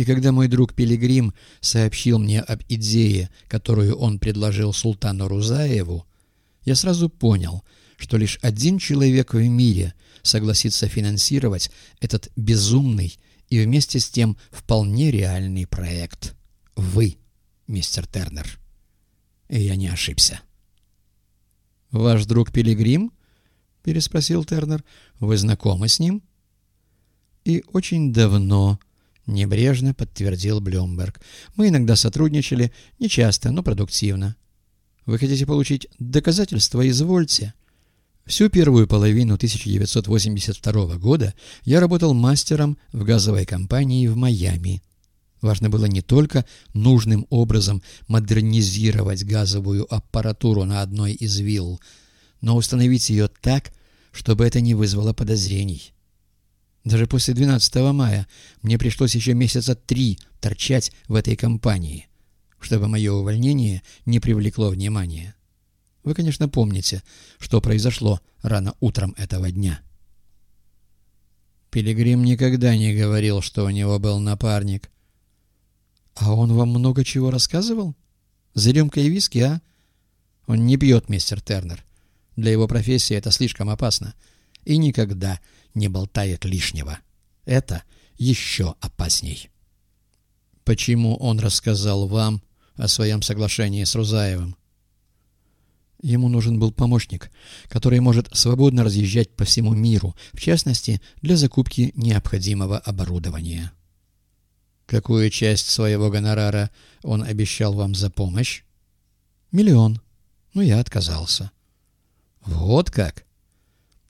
И когда мой друг Пилигрим сообщил мне об идее, которую он предложил султану Рузаеву, я сразу понял, что лишь один человек в мире согласится финансировать этот безумный и вместе с тем вполне реальный проект. Вы, мистер Тернер. И я не ошибся. «Ваш друг Пилигрим?» — переспросил Тернер. «Вы знакомы с ним?» «И очень давно», — небрежно подтвердил Блюмберг. «Мы иногда сотрудничали, не часто, но продуктивно. Вы хотите получить доказательства? Извольте». Всю первую половину 1982 года я работал мастером в газовой компании в Майами. Важно было не только нужным образом модернизировать газовую аппаратуру на одной из вилл, но установить ее так, чтобы это не вызвало подозрений. Даже после 12 мая мне пришлось еще месяца три торчать в этой компании, чтобы мое увольнение не привлекло внимания. Вы, конечно, помните, что произошло рано утром этого дня. Пилигрим никогда не говорил, что у него был напарник. А он вам много чего рассказывал? За рюмкой виски, а? Он не пьет, мистер Тернер. Для его профессии это слишком опасно. И никогда не болтает лишнего. Это еще опасней. Почему он рассказал вам о своем соглашении с Рузаевым? Ему нужен был помощник, который может свободно разъезжать по всему миру, в частности, для закупки необходимого оборудования. Какую часть своего гонорара он обещал вам за помощь? Миллион. Но я отказался. Вот как?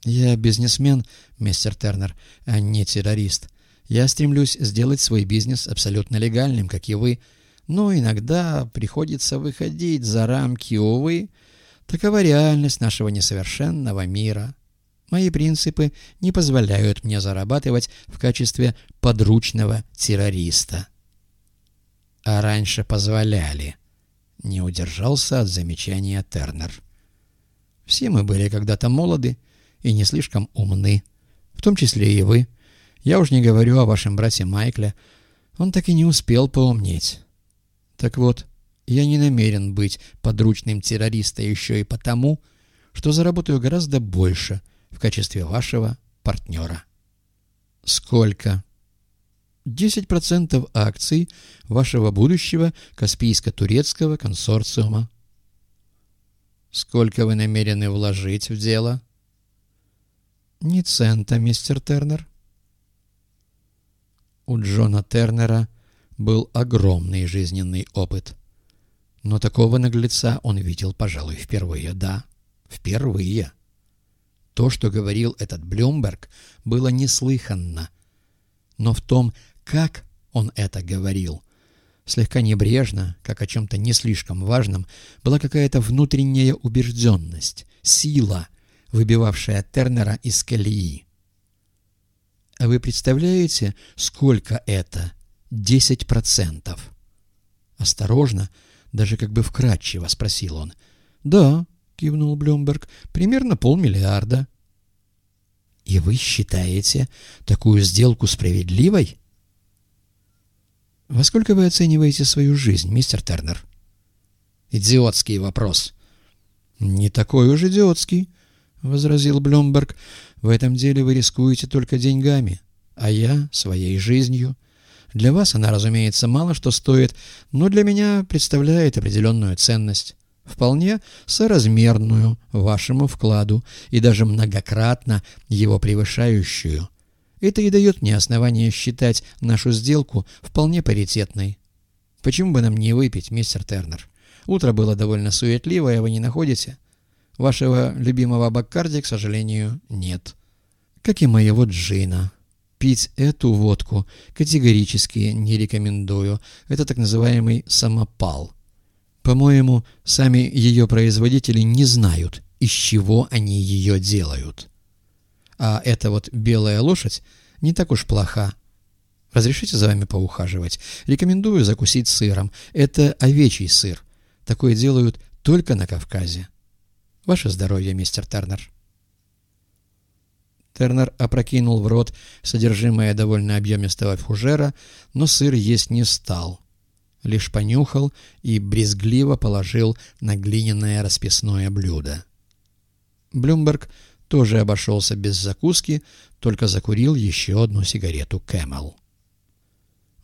Я бизнесмен, мистер Тернер, а не террорист. Я стремлюсь сделать свой бизнес абсолютно легальным, как и вы, но иногда приходится выходить за рамки, увы, Такова реальность нашего несовершенного мира. Мои принципы не позволяют мне зарабатывать в качестве подручного террориста. А раньше позволяли. Не удержался от замечания Тернер. Все мы были когда-то молоды и не слишком умны, в том числе и вы. Я уж не говорю о вашем брате Майкле. Он так и не успел поумнеть. Так вот, я не намерен быть подручным террориста еще и потому, что заработаю гораздо больше в качестве вашего партнера. Сколько? 10% акций вашего будущего Каспийско-турецкого консорциума. Сколько вы намерены вложить в дело? Ни цента, мистер Тернер. У Джона Тернера был огромный жизненный опыт. Но такого наглеца он видел, пожалуй, впервые, да, впервые. То, что говорил этот Блюмберг, было неслыханно. Но в том, как он это говорил, слегка небрежно, как о чем-то не слишком важном, была какая-то внутренняя убежденность, сила, выбивавшая Тернера из колеи. А вы представляете, сколько это? Десять процентов. Осторожно, даже как бы вкратчиво спросил он. «Да», — кивнул Блюмберг, — «примерно полмиллиарда». «И вы считаете такую сделку справедливой?» «Во сколько вы оцениваете свою жизнь, мистер Тернер?» «Идиотский вопрос». «Не такой уж идиотский», — возразил Блюмберг. «В этом деле вы рискуете только деньгами, а я — своей жизнью». Для вас она, разумеется, мало что стоит, но для меня представляет определенную ценность, вполне соразмерную вашему вкладу и даже многократно его превышающую. Это и дает мне основание считать нашу сделку вполне паритетной. Почему бы нам не выпить, мистер Тернер? Утро было довольно суетливое, вы не находите? Вашего любимого Баккарди, к сожалению, нет. Как и моего Джина. Пить эту водку категорически не рекомендую. Это так называемый самопал. По-моему, сами ее производители не знают, из чего они ее делают. А эта вот белая лошадь не так уж плоха. Разрешите за вами поухаживать? Рекомендую закусить сыром. Это овечий сыр. Такое делают только на Кавказе. Ваше здоровье, мистер Тернер. Тернер опрокинул в рот содержимое довольно объемистого фужера, но сыр есть не стал. Лишь понюхал и брезгливо положил на глиняное расписное блюдо. Блюмберг тоже обошелся без закуски, только закурил еще одну сигарету Camel.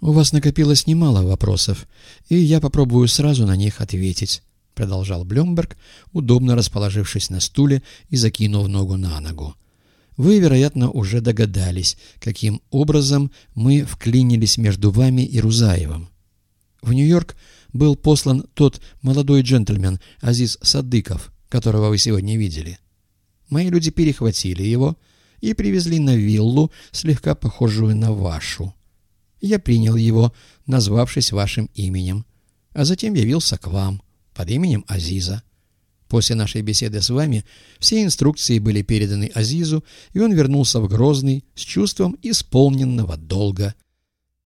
«У вас накопилось немало вопросов, и я попробую сразу на них ответить», — продолжал Блюмберг, удобно расположившись на стуле и закинув ногу на ногу. «Вы, вероятно, уже догадались, каким образом мы вклинились между вами и Рузаевым. В Нью-Йорк был послан тот молодой джентльмен Азиз Садыков, которого вы сегодня видели. Мои люди перехватили его и привезли на виллу, слегка похожую на вашу. Я принял его, назвавшись вашим именем, а затем явился к вам под именем Азиза. После нашей беседы с вами все инструкции были переданы Азизу, и он вернулся в Грозный с чувством исполненного долга –